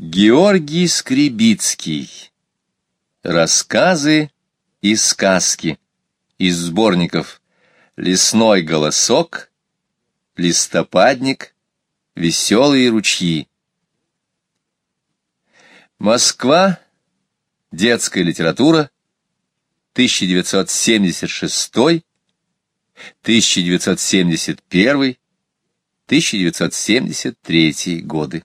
Георгий Скребицкий. Рассказы и сказки из сборников «Лесной голосок», «Листопадник», «Веселые ручьи». Москва. Детская литература. 1976, 1971, 1973 годы.